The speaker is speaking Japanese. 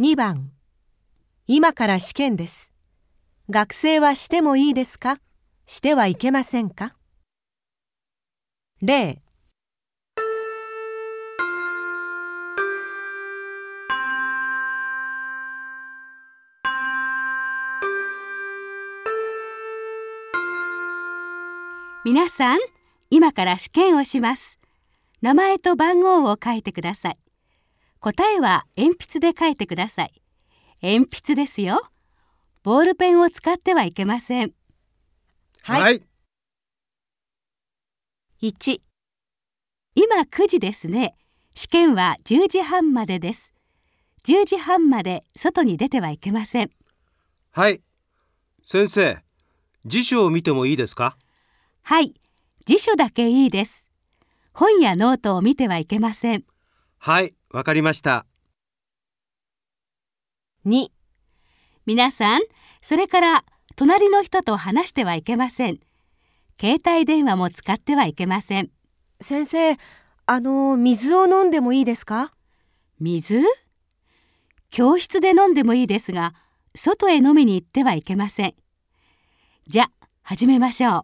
2番。今から試験です。学生はしてもいいですか？してはいけませんか？例。皆さん今から試験をします。名前と番号を書いてください。答えは鉛筆で書いてください。鉛筆ですよ。ボールペンを使ってはいけません。はい、い、1今9時ですね。試験は10時半までです。10時半まで外に出てはいけません。はい。先生、辞書を見てもいいですか？はい。辞書だけいいです。本やノートを見てはいけませんはい、わかりました。2皆さんそれから隣の人と話してはいけません。携帯電話も使ってはいけません。先生あの水を飲んでもいいですか？水？教室で飲んでもいいですが外へ飲みに行ってはいけません。じゃ始めましょう